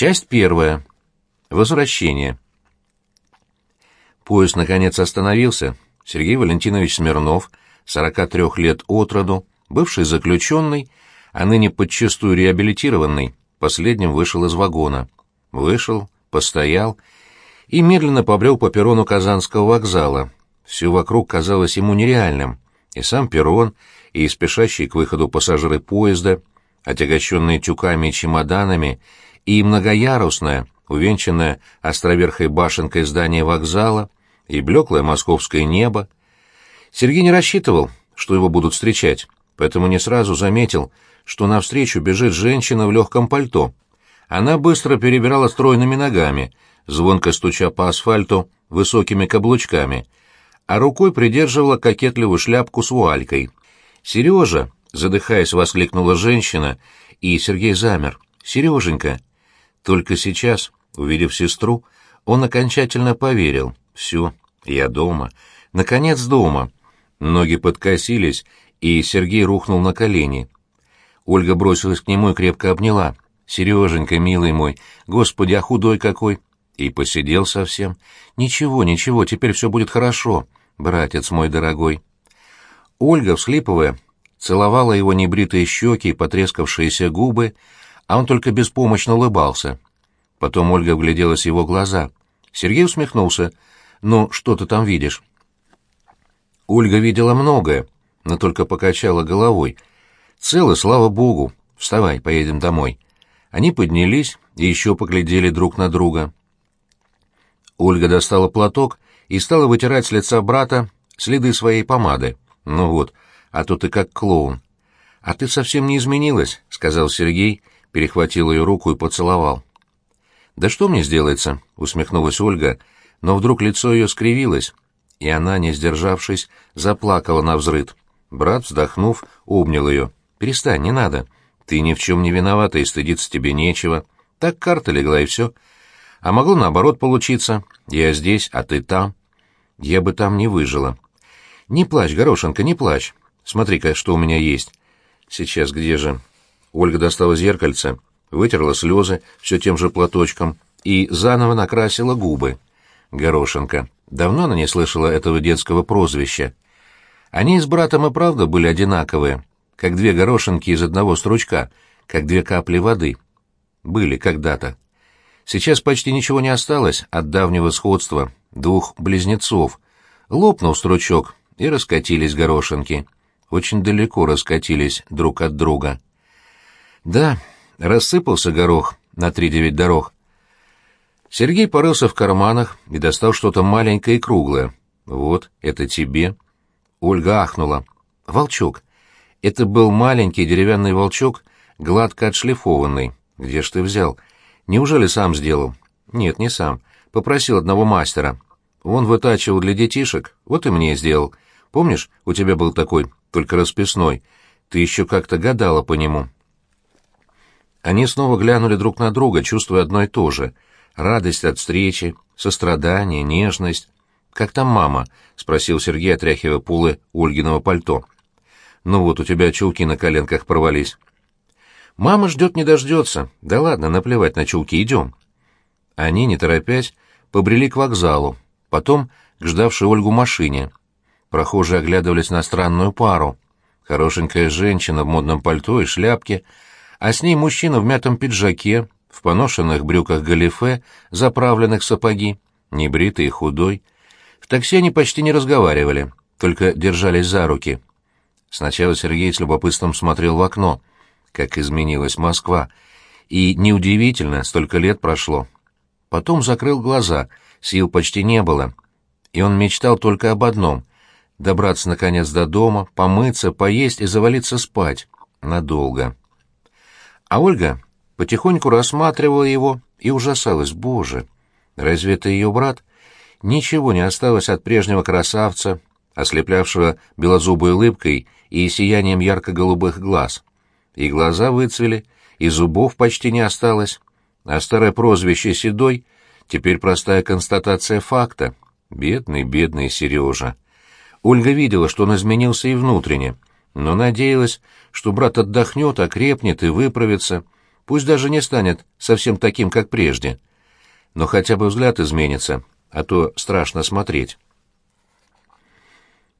Часть первая. Возвращение. Поезд, наконец, остановился. Сергей Валентинович Смирнов, 43 лет от роду, бывший заключенный, а ныне подчастую реабилитированный, последним вышел из вагона. Вышел, постоял и медленно побрел по перрону Казанского вокзала. Все вокруг казалось ему нереальным. И сам перрон, и спешащие к выходу пассажиры поезда, отягощенные тюками и чемоданами, и многоярусное, увенчанное островерхой башенкой здание вокзала, и блеклое московское небо. Сергей не рассчитывал, что его будут встречать, поэтому не сразу заметил, что навстречу бежит женщина в легком пальто. Она быстро перебирала стройными ногами, звонко стуча по асфальту высокими каблучками, а рукой придерживала кокетливую шляпку с вуалькой. «Сережа!» — задыхаясь, воскликнула женщина, и Сергей замер. «Сереженька!» Только сейчас, увидев сестру, он окончательно поверил. «Все, я дома. Наконец дома!» Ноги подкосились, и Сергей рухнул на колени. Ольга бросилась к нему и крепко обняла. «Сереженька, милый мой, господи, а худой какой!» И посидел совсем. «Ничего, ничего, теперь все будет хорошо, братец мой дорогой». Ольга, всхлипывая, целовала его небритые щеки и потрескавшиеся губы, а он только беспомощно улыбался. Потом Ольга вгляделась в его глаза. Сергей усмехнулся. «Ну, что ты там видишь?» Ольга видела многое, но только покачала головой — Целы, слава богу. Вставай, поедем домой. Они поднялись и еще поглядели друг на друга. Ольга достала платок и стала вытирать с лица брата следы своей помады. Ну вот, а то ты как клоун. А ты совсем не изменилась, сказал Сергей, перехватил ее руку и поцеловал. Да что мне сделается, усмехнулась Ольга, но вдруг лицо ее скривилось, и она, не сдержавшись, заплакала на взрыд. Брат, вздохнув, обнял ее. Перестань, не надо. Ты ни в чем не виновата, и стыдиться тебе нечего. Так карта легла, и все. А могло наоборот получиться. Я здесь, а ты там. Я бы там не выжила. Не плачь, Горошенко, не плачь. Смотри-ка, что у меня есть. Сейчас где же? Ольга достала зеркальце, вытерла слезы все тем же платочком и заново накрасила губы. Горошенко. Давно она не слышала этого детского прозвища. Они с братом и правда были одинаковые как две горошинки из одного стручка, как две капли воды. Были когда-то. Сейчас почти ничего не осталось от давнего сходства двух близнецов. Лопнул стручок, и раскатились горошинки. Очень далеко раскатились друг от друга. Да, рассыпался горох на три девять дорог. Сергей порылся в карманах и достал что-то маленькое и круглое. «Вот, это тебе». Ольга ахнула. «Волчок, это был маленький деревянный волчок, гладко отшлифованный. Где ж ты взял? Неужели сам сделал? Нет, не сам. Попросил одного мастера. Он вытачивал для детишек, вот и мне сделал. Помнишь, у тебя был такой, только расписной. Ты еще как-то гадала по нему. Они снова глянули друг на друга, чувствуя одно и то же. Радость от встречи, сострадание, нежность. «Как там мама?» — спросил Сергей, отряхивая пулы Ольгиного пальто. Ну вот, у тебя чулки на коленках порвались. Мама ждет не дождется. Да ладно, наплевать на чулки, идем. Они, не торопясь, побрели к вокзалу, потом к ждавшей Ольгу машине. Прохожие оглядывались на странную пару. Хорошенькая женщина в модном пальто и шляпке, а с ней мужчина в мятом пиджаке, в поношенных брюках галифе, заправленных сапоги, небритый и худой. В такси они почти не разговаривали, только держались за руки. Сначала Сергей с любопытством смотрел в окно, как изменилась Москва, и неудивительно, столько лет прошло. Потом закрыл глаза, сил почти не было, и он мечтал только об одном — добраться, наконец, до дома, помыться, поесть и завалиться спать. Надолго. А Ольга потихоньку рассматривала его и ужасалась. Боже, разве это ее брат? Ничего не осталось от прежнего красавца, ослеплявшего белозубой улыбкой и сиянием ярко-голубых глаз. И глаза выцвели, и зубов почти не осталось, а старое прозвище «Седой» теперь простая констатация факта. Бедный, бедный Сережа. Ольга видела, что он изменился и внутренне, но надеялась, что брат отдохнет, окрепнет и выправится, Пусть даже не станет совсем таким, как прежде. Но хотя бы взгляд изменится, а то страшно смотреть.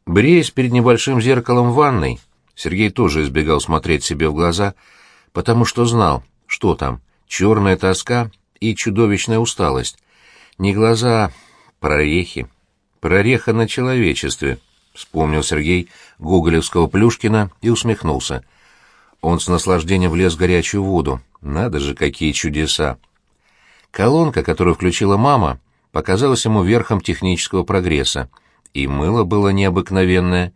Бреясь перед небольшим зеркалом в ванной, Сергей тоже избегал смотреть себе в глаза, потому что знал, что там, черная тоска и чудовищная усталость. Не глаза, а прорехи. Прореха на человечестве, вспомнил Сергей гоголевского Плюшкина и усмехнулся. Он с наслаждением влез в горячую воду. Надо же, какие чудеса! Колонка, которую включила мама, показалась ему верхом технического прогресса. И мыло было необыкновенное.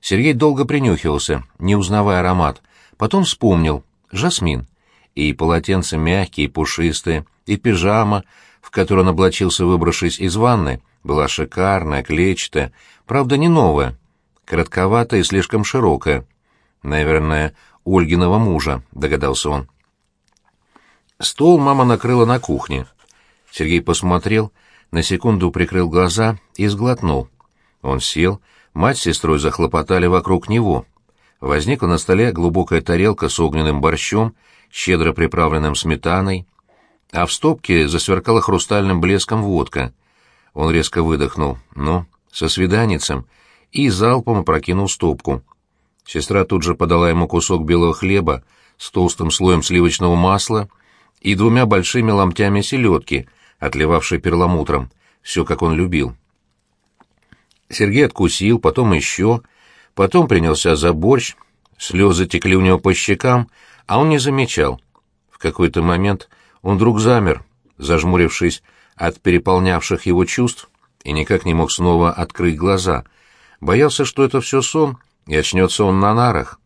Сергей долго принюхивался, не узнавая аромат. Потом вспомнил. Жасмин. И полотенца мягкие, пушистые, и пижама, в которую он облачился, выбравшись из ванны, была шикарная, клетчатая, правда, не новая, коротковатая и слишком широкая. Наверное, Ольгиного мужа, догадался он. Стол мама накрыла на кухне. Сергей посмотрел, на секунду прикрыл глаза и сглотнул. Он сел, мать с сестрой захлопотали вокруг него. Возникла на столе глубокая тарелка с огненным борщом, щедро приправленным сметаной, а в стопке засверкала хрустальным блеском водка. Он резко выдохнул. «Ну, со свиданицем», и залпом опрокинул стопку. Сестра тут же подала ему кусок белого хлеба с толстым слоем сливочного масла и двумя большими ломтями селедки, отливавшей перламутром, все как он любил. Сергей откусил, потом еще, потом принялся за борщ, слезы текли у него по щекам, а он не замечал. В какой-то момент он вдруг замер, зажмурившись от переполнявших его чувств, и никак не мог снова открыть глаза. Боялся, что это все сон, и очнется он на нарах.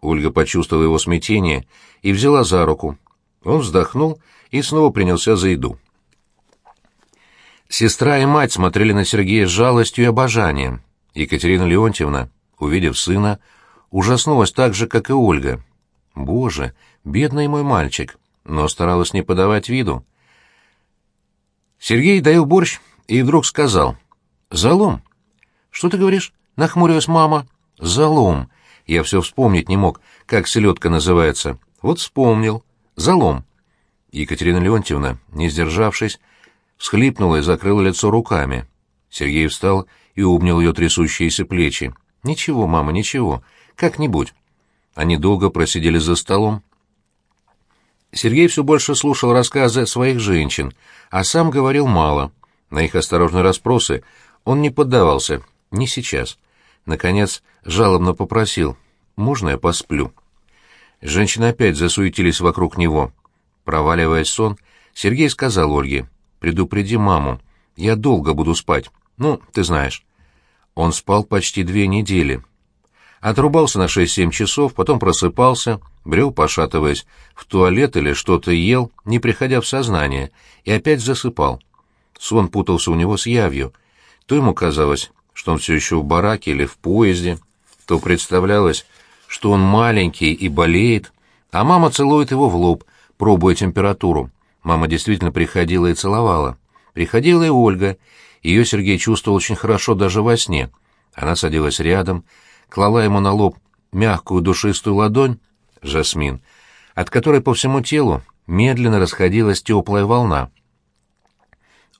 Ольга почувствовала его смятение и взяла за руку. Он вздохнул и снова принялся за еду. Сестра и мать смотрели на Сергея с жалостью и обожанием. Екатерина Леонтьевна, увидев сына, ужаснулась так же, как и Ольга. «Боже, бедный мой мальчик!» но старалась не подавать виду. Сергей доел борщ и вдруг сказал. «Залом». «Что ты говоришь?» — нахмурилась мама. «Залом». Я все вспомнить не мог, как селедка называется. Вот вспомнил. Залом. Екатерина Леонтьевна, не сдержавшись, всхлипнула и закрыла лицо руками. Сергей встал и обнял ее трясущиеся плечи. «Ничего, мама, ничего. Как-нибудь». Они долго просидели за столом. Сергей все больше слушал рассказы своих женщин, а сам говорил мало. На их осторожные расспросы он не поддавался, не сейчас. Наконец, жалобно попросил, «Можно я посплю?» Женщины опять засуетились вокруг него. Проваливаясь сон, Сергей сказал Ольге, «Предупреди маму, я долго буду спать. Ну, ты знаешь». Он спал почти две недели. Отрубался на шесть-семь часов, потом просыпался, брел, пошатываясь, в туалет или что-то ел, не приходя в сознание, и опять засыпал. Сон путался у него с явью. То ему казалось, что он все еще в бараке или в поезде, то представлялось, что он маленький и болеет, а мама целует его в лоб, пробуя температуру. Мама действительно приходила и целовала. Приходила и Ольга. Ее Сергей чувствовал очень хорошо даже во сне. Она садилась рядом, клала ему на лоб мягкую душистую ладонь, Жасмин, от которой по всему телу медленно расходилась теплая волна.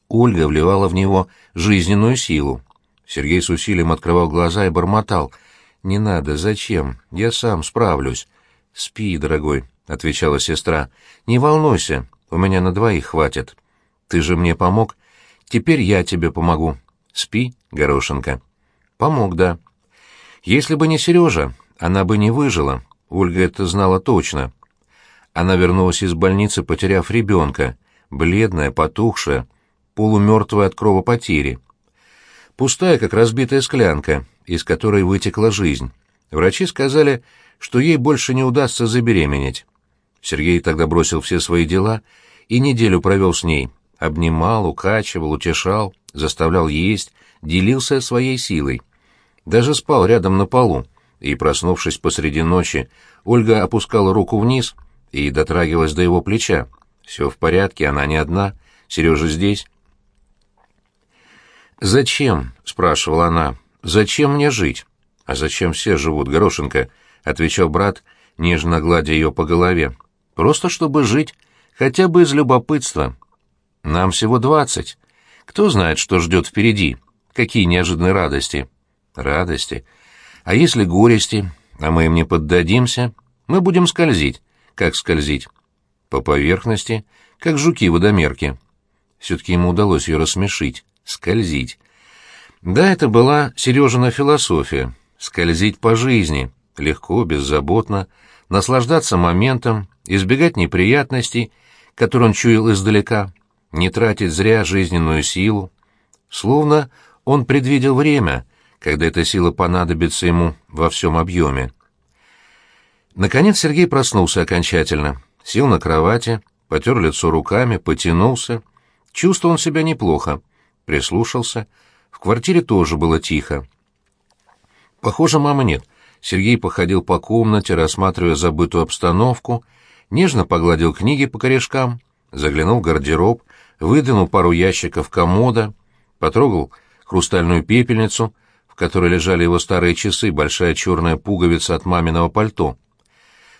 Ольга вливала в него жизненную силу. Сергей с усилием открывал глаза и бормотал — «Не надо, зачем? Я сам справлюсь». «Спи, дорогой», — отвечала сестра. «Не волнуйся, у меня на двоих хватит. Ты же мне помог. Теперь я тебе помогу. Спи, горошинка». «Помог, да». Если бы не Сережа, она бы не выжила. Ольга это знала точно. Она вернулась из больницы, потеряв ребенка, бледная, потухшая, полумертвая от кровопотери. Пустая, как разбитая склянка — из которой вытекла жизнь. Врачи сказали, что ей больше не удастся забеременеть. Сергей тогда бросил все свои дела и неделю провел с ней. Обнимал, укачивал, утешал, заставлял есть, делился своей силой. Даже спал рядом на полу, и, проснувшись посреди ночи, Ольга опускала руку вниз и дотрагивалась до его плеча. «Все в порядке, она не одна. Сережа здесь». «Зачем?» — спрашивала она. Зачем мне жить? А зачем все живут, Горошенко? отвечал брат, нежно гладя ее по голове. Просто чтобы жить, хотя бы из любопытства. Нам всего двадцать. Кто знает, что ждет впереди? Какие неожиданные радости? Радости. А если горести, а мы им не поддадимся, мы будем скользить. Как скользить? По поверхности, как жуки-водомерки. Все-таки ему удалось ее рассмешить. Скользить. Да, это была Сережина философия. Скользить по жизни. Легко, беззаботно. Наслаждаться моментом, избегать неприятностей, которые он чуял издалека. Не тратить зря жизненную силу. Словно он предвидел время, когда эта сила понадобится ему во всем объеме. Наконец Сергей проснулся окончательно. Сел на кровати, потер лицо руками, потянулся. Чувствовал себя неплохо. Прислушался. В квартире тоже было тихо. Похоже, мамы нет. Сергей походил по комнате, рассматривая забытую обстановку, нежно погладил книги по корешкам, заглянул в гардероб, выдвинул пару ящиков комода, потрогал хрустальную пепельницу, которой лежали его старые часы, большая черная пуговица от маминого пальто.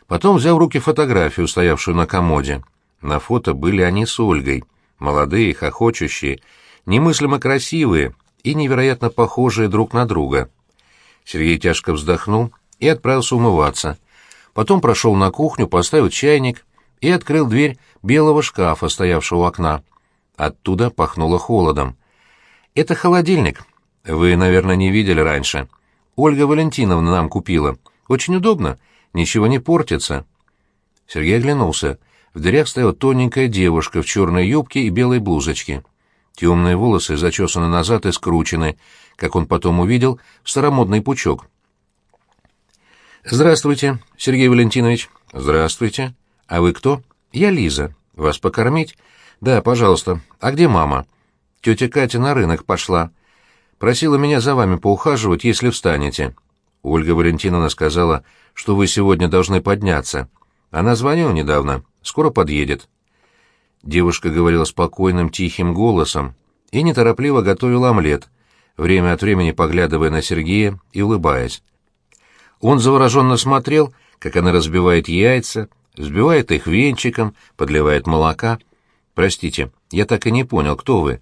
Потом взял в руки фотографию, стоявшую на комоде. На фото были они с Ольгой, молодые, хохочущие, немыслимо красивые и невероятно похожие друг на друга. Сергей тяжко вздохнул и отправился умываться. Потом прошел на кухню, поставил чайник и открыл дверь белого шкафа, стоявшего у окна. Оттуда пахнуло холодом. «Это холодильник. Вы, наверное, не видели раньше. Ольга Валентиновна нам купила. Очень удобно. Ничего не портится». Сергей оглянулся. В дверях стояла тоненькая девушка в черной юбке и белой блузочке. Темные волосы зачесаны назад и скручены, как он потом увидел, в старомодный пучок. «Здравствуйте, Сергей Валентинович». «Здравствуйте. А вы кто?» «Я Лиза. Вас покормить?» «Да, пожалуйста. А где мама?» «Тетя Катя на рынок пошла. Просила меня за вами поухаживать, если встанете». Ольга Валентиновна сказала, что вы сегодня должны подняться. Она звонила недавно. Скоро подъедет. Девушка говорила спокойным, тихим голосом и неторопливо готовила омлет, время от времени поглядывая на Сергея и улыбаясь. Он завороженно смотрел, как она разбивает яйца, взбивает их венчиком, подливает молока. «Простите, я так и не понял, кто вы?»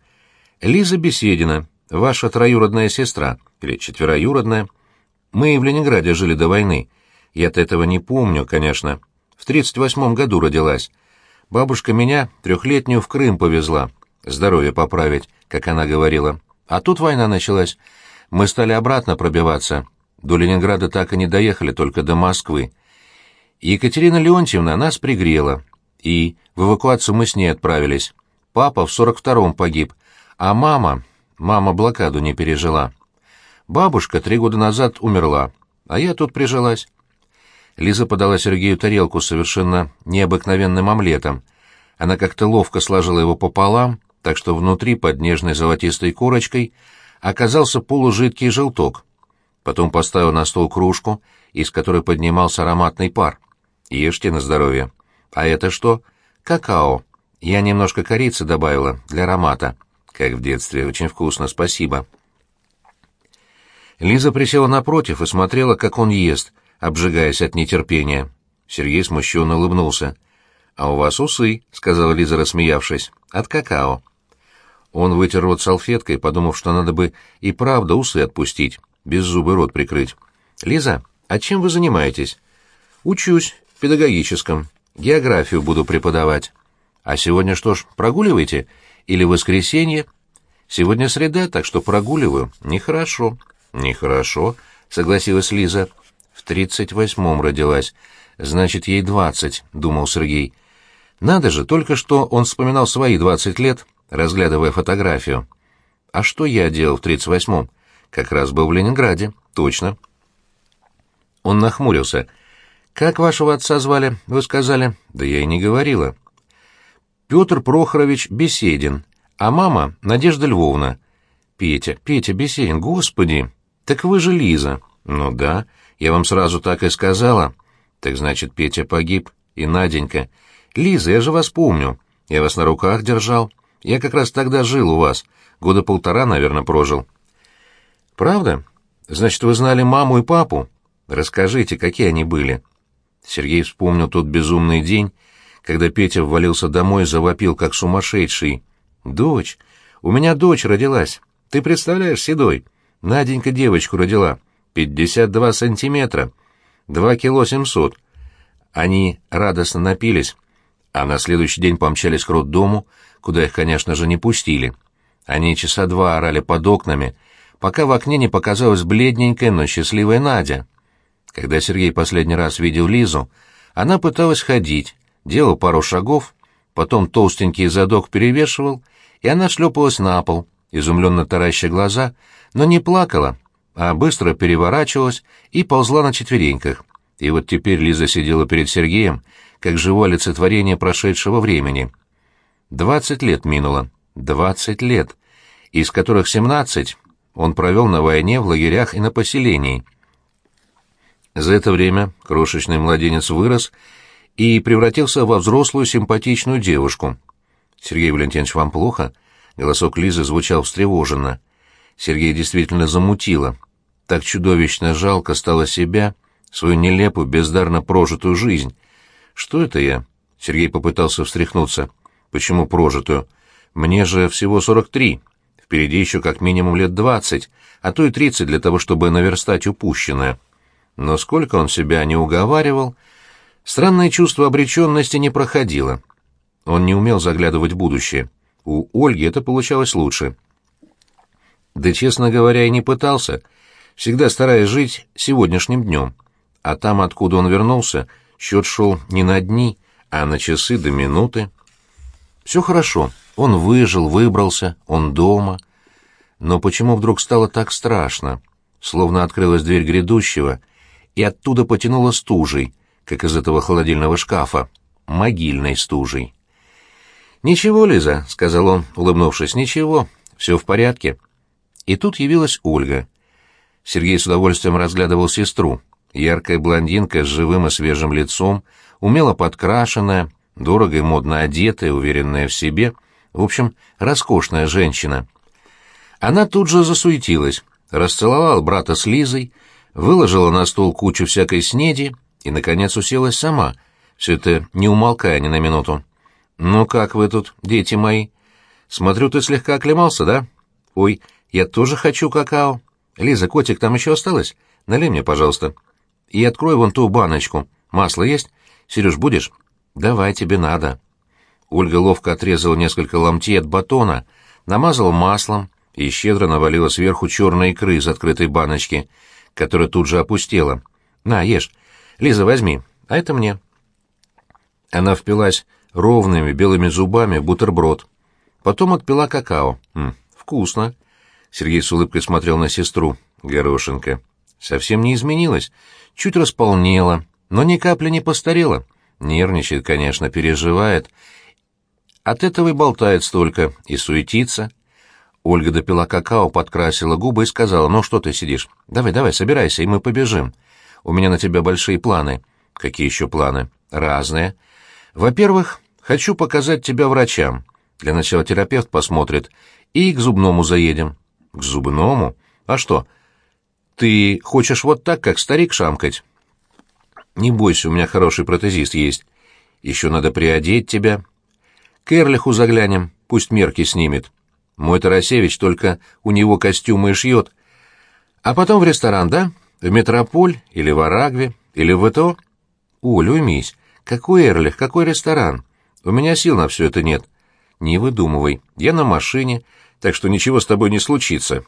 «Лиза Беседина, ваша троюродная сестра, или четвероюродная. Мы в Ленинграде жили до войны. Я-то этого не помню, конечно. В тридцать восьмом году родилась. Бабушка меня, трехлетнюю, в Крым повезла. Здоровье поправить, как она говорила. А тут война началась. Мы стали обратно пробиваться. До Ленинграда так и не доехали, только до Москвы. Екатерина Леонтьевна нас пригрела. И в эвакуацию мы с ней отправились. Папа в сорок втором погиб, а мама... Мама блокаду не пережила. Бабушка три года назад умерла, а я тут прижилась. Лиза подала Сергею тарелку с совершенно необыкновенным омлетом. Она как-то ловко сложила его пополам, так что внутри, под нежной золотистой корочкой, оказался полужидкий желток. Потом поставил на стол кружку, из которой поднимался ароматный пар. «Ешьте на здоровье». «А это что?» «Какао. Я немножко корицы добавила, для аромата». «Как в детстве. Очень вкусно. Спасибо». Лиза присела напротив и смотрела, как он ест — обжигаясь от нетерпения. Сергей смущенно улыбнулся. «А у вас усы», — сказала Лиза, рассмеявшись, — «от какао». Он вытер рот салфеткой, подумав, что надо бы и правда усы отпустить, без зубы рот прикрыть. «Лиза, а чем вы занимаетесь?» «Учусь, в педагогическом. Географию буду преподавать». «А сегодня что ж, прогуливаете? Или воскресенье?» «Сегодня среда, так что прогуливаю. Нехорошо». «Нехорошо», — согласилась Лиза. В тридцать восьмом родилась. Значит, ей двадцать, — думал Сергей. Надо же, только что он вспоминал свои двадцать лет, разглядывая фотографию. А что я делал в тридцать восьмом? Как раз был в Ленинграде. Точно. Он нахмурился. «Как вашего отца звали, вы сказали?» «Да я и не говорила». «Петр Прохорович Беседин, а мама — Надежда Львовна». «Петя, Петя Беседин, господи! Так вы же Лиза». «Ну да. Я вам сразу так и сказала. Так значит, Петя погиб, и Наденька. Лиза, я же вас помню. Я вас на руках держал. Я как раз тогда жил у вас. Года полтора, наверное, прожил. Правда? Значит, вы знали маму и папу? Расскажите, какие они были. Сергей вспомнил тот безумный день, когда Петя ввалился домой и завопил, как сумасшедший. «Дочь! У меня дочь родилась! Ты представляешь, Седой? Наденька девочку родила. Пятьдесят два сантиметра. Два кило семьсот». Они радостно напились, а на следующий день помчались к роддому, куда их, конечно же, не пустили. Они часа два орали под окнами, пока в окне не показалась бледненькая, но счастливая Надя. Когда Сергей последний раз видел Лизу, она пыталась ходить, делала пару шагов, потом толстенький задок перевешивал, и она шлепалась на пол, изумленно тараща глаза, но не плакала, а быстро переворачивалась и ползла на четвереньках. И вот теперь Лиза сидела перед Сергеем, как живое олицетворение прошедшего времени. Двадцать лет минуло. Двадцать лет. Из которых семнадцать он провел на войне, в лагерях и на поселении. За это время крошечный младенец вырос и превратился во взрослую симпатичную девушку. «Сергей Валентинович, вам плохо?» Голосок Лизы звучал встревоженно. Сергей действительно замутило. Так чудовищно жалко стало себя — свою нелепую, бездарно прожитую жизнь. Что это я? Сергей попытался встряхнуться. Почему прожитую? Мне же всего сорок три. Впереди еще как минимум лет двадцать, а то и тридцать для того, чтобы наверстать упущенное. Но сколько он себя не уговаривал, странное чувство обреченности не проходило. Он не умел заглядывать в будущее. У Ольги это получалось лучше. Да, честно говоря, и не пытался, всегда стараясь жить сегодняшним днем а там, откуда он вернулся, счет шел не на дни, а на часы до минуты. Все хорошо, он выжил, выбрался, он дома. Но почему вдруг стало так страшно? Словно открылась дверь грядущего, и оттуда потянуло стужей, как из этого холодильного шкафа, могильной стужей. «Ничего, Лиза», — сказал он, улыбнувшись, — «ничего, все в порядке». И тут явилась Ольга. Сергей с удовольствием разглядывал сестру. Яркая блондинка с живым и свежим лицом, умело подкрашенная, дорого и модно одетая, уверенная в себе, в общем, роскошная женщина. Она тут же засуетилась, расцеловала брата с Лизой, выложила на стол кучу всякой снеди и, наконец, уселась сама, все это не умолкая ни на минуту. «Ну как вы тут, дети мои? Смотрю, ты слегка оклемался, да? Ой, я тоже хочу какао. Лиза, котик, там еще осталось? Налей мне, пожалуйста». И открой вон ту баночку. Масло есть? Сереж, будешь? Давай, тебе надо. Ольга ловко отрезала несколько ломтей от батона, намазала маслом и щедро навалила сверху черные икры из открытой баночки, которая тут же опустела. На, ешь. Лиза, возьми. А это мне. Она впилась ровными белыми зубами в бутерброд. Потом отпила какао. М, вкусно. Сергей с улыбкой смотрел на сестру. Горошенко. Совсем не изменилась чуть располнела, но ни капли не постарела. Нервничает, конечно, переживает. От этого и болтает столько, и суетится. Ольга допила какао, подкрасила губы и сказала, «Ну что ты сидишь? Давай, давай, собирайся, и мы побежим. У меня на тебя большие планы». «Какие еще планы?» «Разные. Во-первых, хочу показать тебя врачам. Для начала терапевт посмотрит, и к зубному заедем». «К зубному? А что, ты хочешь вот так, как старик, шамкать? Не бойся, у меня хороший протезист есть. Еще надо приодеть тебя. К Эрлиху заглянем, пусть мерки снимет. Мой Тарасевич только у него костюмы и шьет. А потом в ресторан, да? В Метрополь или в Арагве или в ВТО? Оль, уймись. Какой Эрлих, какой ресторан? У меня сил на все это нет. Не выдумывай. Я на машине, так что ничего с тобой не случится.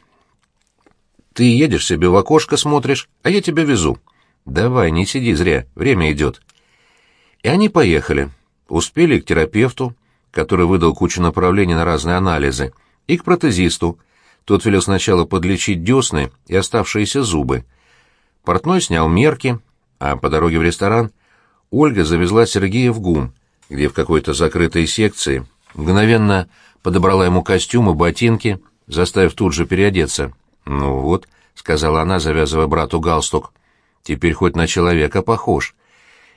Ты едешь себе в окошко смотришь, а я тебя везу. Давай, не сиди зря, время идет. И они поехали. Успели к терапевту, который выдал кучу направлений на разные анализы, и к протезисту. Тот велел сначала подлечить десны и оставшиеся зубы. Портной снял мерки, а по дороге в ресторан Ольга завезла Сергея в ГУМ, где в какой-то закрытой секции мгновенно подобрала ему костюм и ботинки, заставив тут же переодеться. «Ну вот», — сказала она, завязывая брату галстук, — «теперь хоть на человека похож».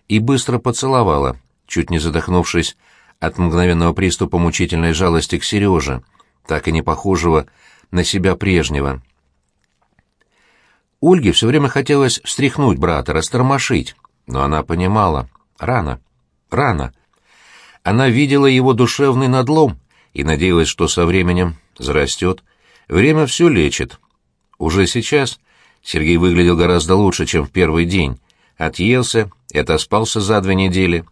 И быстро поцеловала, чуть не задохнувшись от мгновенного приступа мучительной жалости к Сереже, так и не похожего на себя прежнего. Ольге все время хотелось встряхнуть брата, растормошить, но она понимала — рано, рано. Она видела его душевный надлом и надеялась, что со временем зарастет. Время все лечит. Уже сейчас Сергей выглядел гораздо лучше, чем в первый день. Отъелся и отоспался за две недели.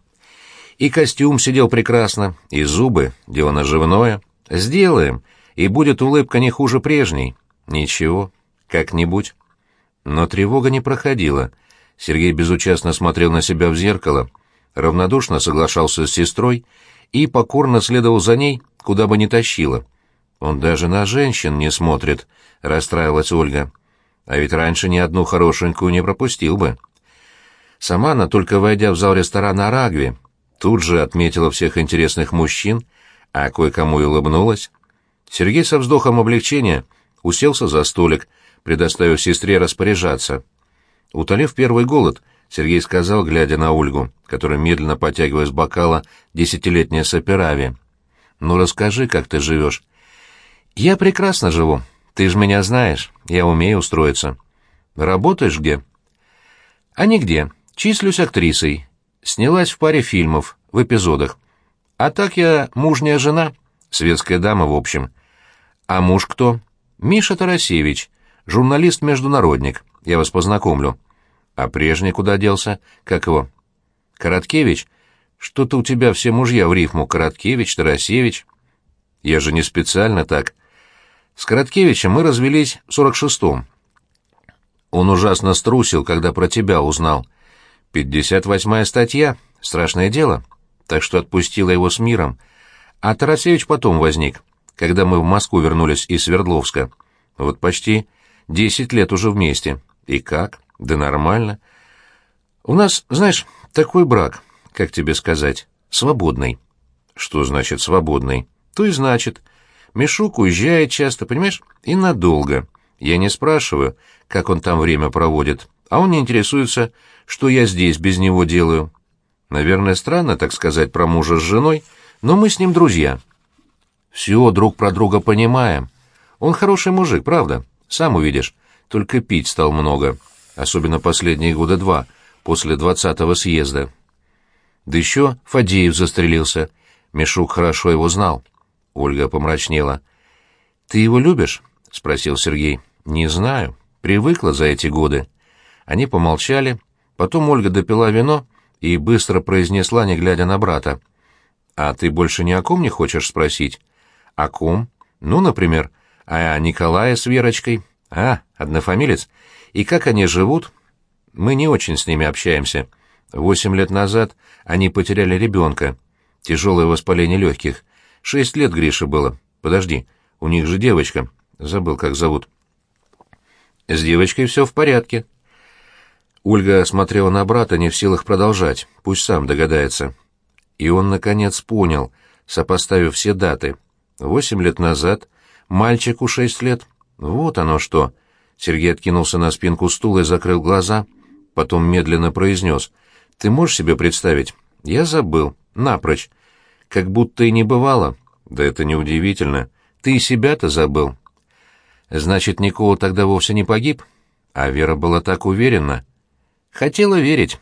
И костюм сидел прекрасно, и зубы, дело наживное. Сделаем, и будет улыбка не хуже прежней. Ничего, как-нибудь. Но тревога не проходила. Сергей безучастно смотрел на себя в зеркало, равнодушно соглашался с сестрой и покорно следовал за ней, куда бы ни тащила. Он даже на женщин не смотрит, расстраивалась Ольга. А ведь раньше ни одну хорошенькую не пропустил бы. Сама она, только войдя в зал ресторана «Арагви», тут же отметила всех интересных мужчин, а кое-кому и улыбнулась. Сергей со вздохом облегчения уселся за столик, предоставив сестре распоряжаться. Утолив первый голод, Сергей сказал, глядя на Ольгу, которая медленно потягивая с бокала десятилетняя саперави. «Ну расскажи, как ты живешь». «Я прекрасно живу. Ты же меня знаешь. Я умею устроиться». «Работаешь где?» «А нигде. Числюсь актрисой. Снялась в паре фильмов, в эпизодах. А так я мужняя жена, светская дама, в общем. А муж кто? Миша Тарасевич, журналист-международник. Я вас познакомлю. А прежний куда делся? Как его? Короткевич? Что-то у тебя все мужья в рифму. Короткевич, Тарасевич. Я же не специально так. С Короткевичем мы развелись в сорок шестом. Он ужасно струсил, когда про тебя узнал. Пятьдесят восьмая статья. Страшное дело. Так что отпустила его с миром. А Тарасевич потом возник, когда мы в Москву вернулись из Свердловска. Вот почти десять лет уже вместе. И как? Да нормально. У нас, знаешь, такой брак, как тебе сказать, свободный. Что значит свободный? То и значит. Мишук уезжает часто, понимаешь, и надолго. Я не спрашиваю, как он там время проводит, а он не интересуется, что я здесь без него делаю. Наверное, странно так сказать про мужа с женой, но мы с ним друзья. Все друг про друга понимаем. Он хороший мужик, правда? Сам увидишь. Только пить стал много. Особенно последние года два, после двадцатого съезда. Да еще Фадеев застрелился. Мишук хорошо его знал. Ольга помрачнела. «Ты его любишь?» — спросил Сергей. «Не знаю. Привыкла за эти годы». Они помолчали. Потом Ольга допила вино и быстро произнесла, не глядя на брата. «А ты больше ни о ком не хочешь спросить?» «О ком? Ну, например, о Николае с Верочкой. А, однофамилец. И как они живут?» «Мы не очень с ними общаемся. Восемь лет назад они потеряли ребенка. Тяжелое воспаление легких. Шесть лет Грише было. Подожди, у них же девочка. Забыл, как зовут». «С девочкой все в порядке», Ольга смотрела на брата, не в силах продолжать, пусть сам догадается. И он, наконец, понял, сопоставив все даты. Восемь лет назад, мальчику шесть лет. Вот оно что. Сергей откинулся на спинку стула и закрыл глаза, потом медленно произнес. «Ты можешь себе представить? Я забыл. Напрочь. Как будто и не бывало. Да это неудивительно. Ты и себя-то забыл». «Значит, Никола тогда вовсе не погиб?» А Вера была так уверена. Хотела верить.